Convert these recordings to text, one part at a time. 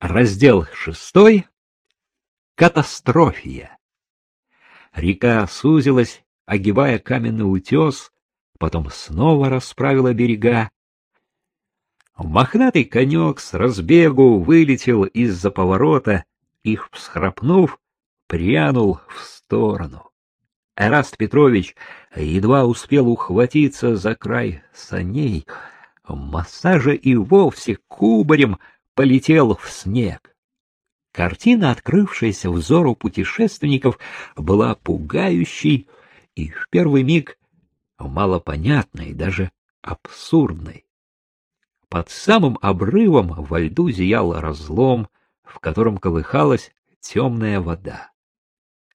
Раздел шестой. Катастрофия. Река сузилась, огибая каменный утес, потом снова расправила берега. Мохнатый конек с разбегу вылетел из-за поворота и, всхрапнув, прянул в сторону. Эраст Петрович едва успел ухватиться за край саней, массажа и вовсе кубарем полетел в снег. Картина, открывшаяся взору путешественников, была пугающей и в первый миг малопонятной, даже абсурдной. Под самым обрывом во льду зиял разлом, в котором колыхалась темная вода.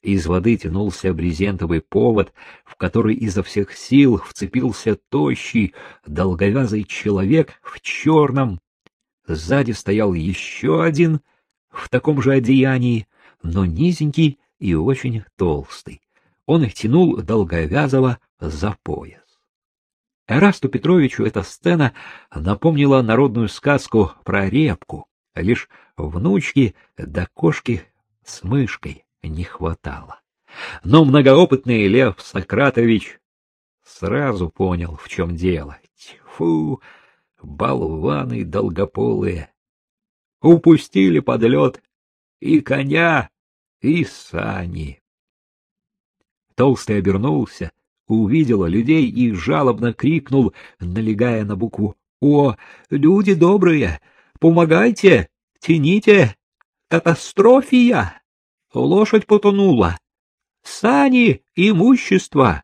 Из воды тянулся брезентовый повод, в который изо всех сил вцепился тощий, долговязый человек в черном, Сзади стоял еще один в таком же одеянии, но низенький и очень толстый. Он их тянул долговязого за пояс. Эрасту Петровичу эта сцена напомнила народную сказку про репку. Лишь внучки да кошки с мышкой не хватало. Но многоопытный Лев Сократович сразу понял, в чем дело. Тьфу! Болваны долгополые. Упустили под лед и коня, и сани. Толстый обернулся, увидел людей и жалобно крикнул, налегая на букву «О, люди добрые, помогайте, тяните, катастрофия, лошадь потонула, сани, имущество,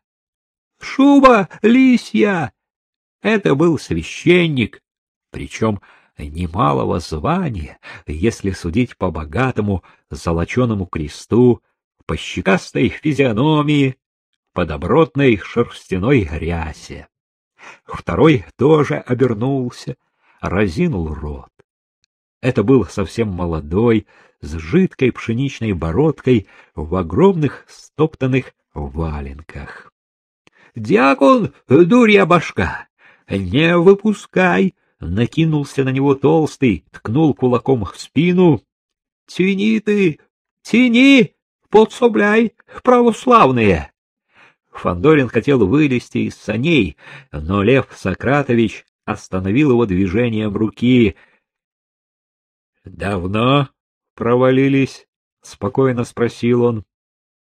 шуба лисья, это был священник, причем немалого звания, если судить по богатому золоченому кресту, по щекастой физиономии, по добротной шерстяной рясе. Второй тоже обернулся, разинул рот. Это был совсем молодой, с жидкой пшеничной бородкой в огромных стоптанных валенках. — Дьякон, дурья башка! Не выпускай! Накинулся на него толстый, ткнул кулаком в спину. Тяни ты! Тяни! Подсобляй, православные! Фандорин хотел вылезти из саней, но Лев Сократович остановил его движением руки. — Давно провалились? — спокойно спросил он.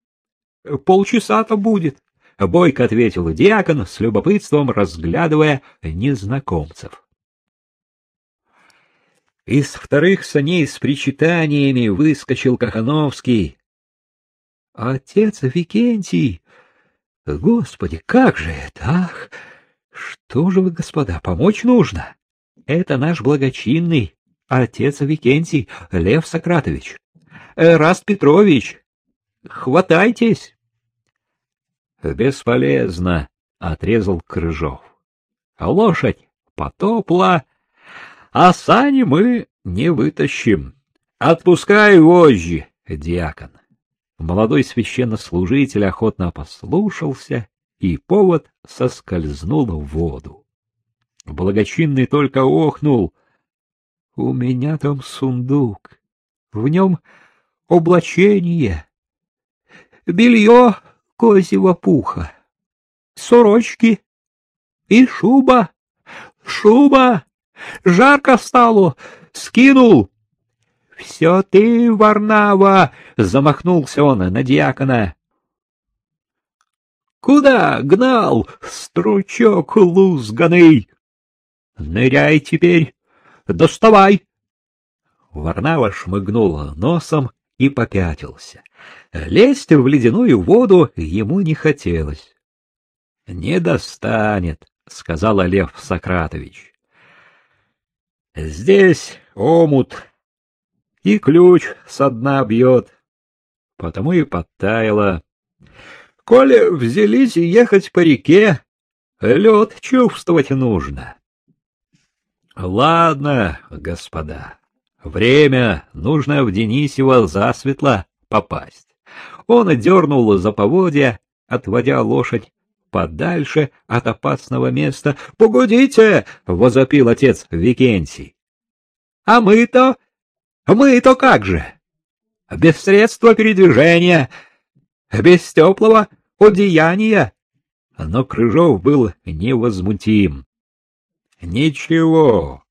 — Полчаса-то будет. — бойко ответил диакон, с любопытством разглядывая незнакомцев. Из вторых саней с причитаниями выскочил Кахановский. — Отец Викентий! Господи, как же это, ах! Что же вы, господа, помочь нужно? Это наш благочинный отец Викентий, Лев Сократович. Раст Петрович, хватайтесь! Бесполезно, отрезал Крыжов. Лошадь потопла, а сани мы не вытащим. Отпускай вожжи, диакон. Молодой священнослужитель охотно послушался, и повод соскользнул в воду. Благочинный только охнул. У меня там сундук, в нем облачение, белье козьего пуха, сорочки и шуба. Шуба! Жарко стало! Скинул! — Все ты, Варнава! — замахнулся он на дьякона. — Куда гнал, стручок лузганый? — Ныряй теперь! Доставай! Варнава шмыгнул носом и попятился. Лезть в ледяную воду ему не хотелось. — Не достанет, — сказал Лев Сократович. — Здесь омут, и ключ со дна бьет, потому и подтаяло. Коли взялись ехать по реке, лед чувствовать нужно. — Ладно, господа, время нужно в Денисево засветло попасть. Он дернул за поводья, отводя лошадь подальше от опасного места. — Погодите! — возопил отец Викентий. — А мы-то Мы-то как же? Без средства передвижения, без теплого одеяния. Но Крыжов был невозмутим. Ничего,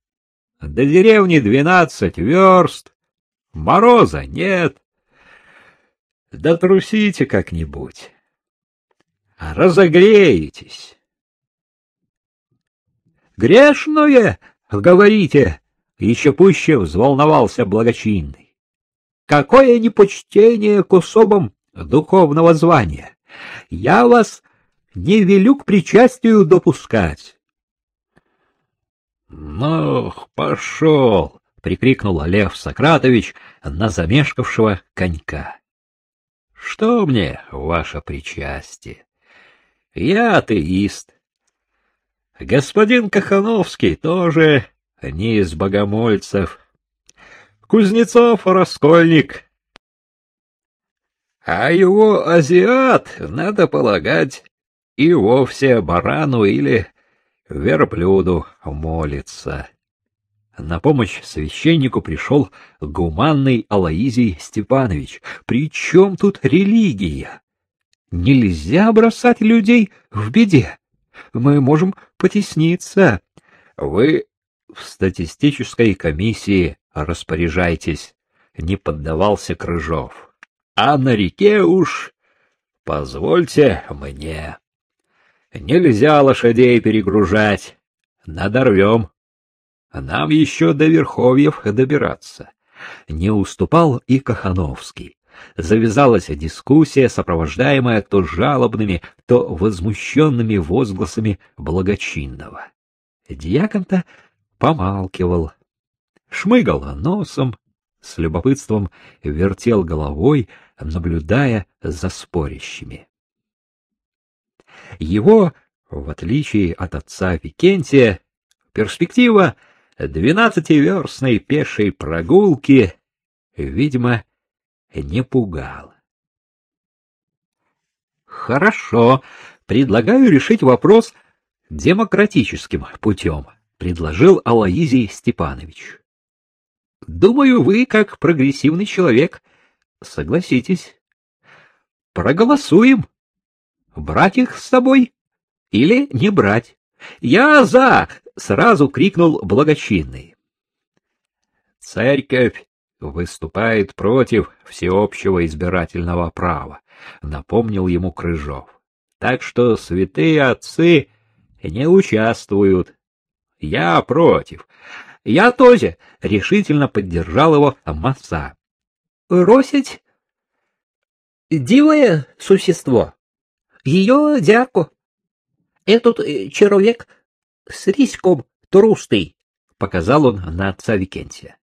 до деревни двенадцать верст, мороза нет. Да трусите как-нибудь, разогреетесь. Грешное, говорите, еще пуще взволновался благочинный. Какое непочтение к особам духовного звания! Я вас не велю к причастию допускать. — Ну, пошел! — прикрикнул Лев Сократович на замешкавшего конька. — Что мне ваше причастие? Я атеист. Господин Кахановский тоже не из богомольцев. Кузнецов — раскольник. А его азиат, надо полагать, и вовсе барану или верблюду молится. На помощь священнику пришел гуманный Алаизий Степанович. При чем тут религия? Нельзя бросать людей в беде. Мы можем потесниться. Вы в статистической комиссии распоряжайтесь, не поддавался Крыжов. А на реке уж позвольте мне. Нельзя лошадей перегружать, надорвем. Нам еще до Верховьев добираться. Не уступал и Кахановский. Завязалась дискуссия, сопровождаемая то жалобными, то возмущенными возгласами благочинного. Дьякон-то помалкивал, шмыгал носом, с любопытством вертел головой, наблюдая за спорящими. Его, в отличие от отца Викентия, перспектива двенадцативерстной пешей прогулки, видимо, не пугала. Хорошо, предлагаю решить вопрос демократическим путем, предложил Алаизий Степанович. Думаю, вы, как прогрессивный человек, согласитесь. Проголосуем брать их с собой или не брать. Я за, сразу крикнул благочинный. Церковь выступает против всеобщего избирательного права, напомнил ему Крыжов. Так что святые отцы не участвуют. Я против. Я тоже решительно поддержал его Масса. Росить дивое существо, ее дядку. Этот э, человек с риськом трустый, — показал он на отца Викентия.